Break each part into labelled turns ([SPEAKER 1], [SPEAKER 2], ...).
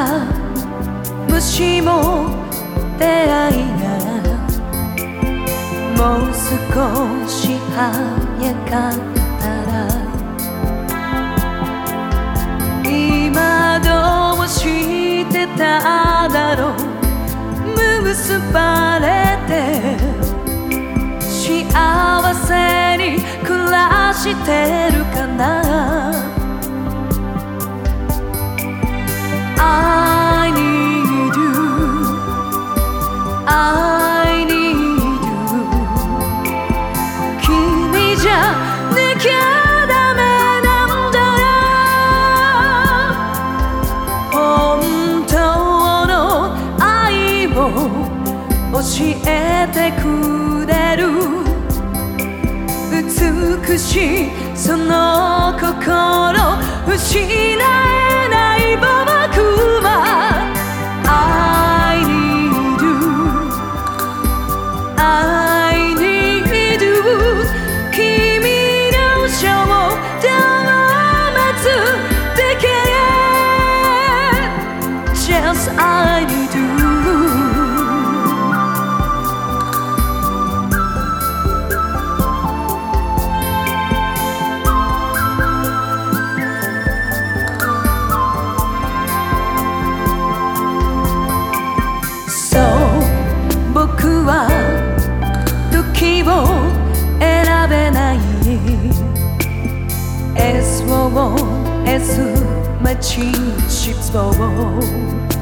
[SPEAKER 1] もしも出会いがもう少し早かったら今どうしてただろう結ばれて幸せに暮らしてるかなじゃなきゃダメなんだ本当の愛を教えてくれる。美しいその心失えない僕は SOS 待ち失望い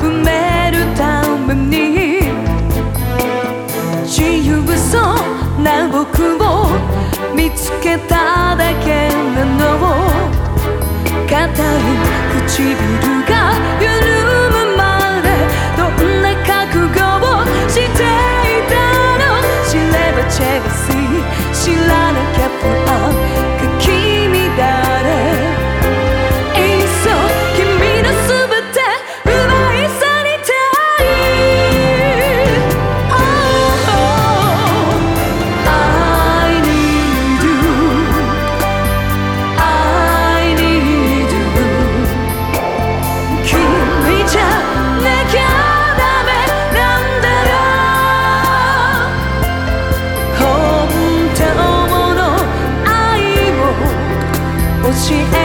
[SPEAKER 1] 埋めるために自由そうな僕を見つけただけなの硬い唇が緩むまでどんな覚悟をしていたの？知ればチェルシー知らなきゃ不安教え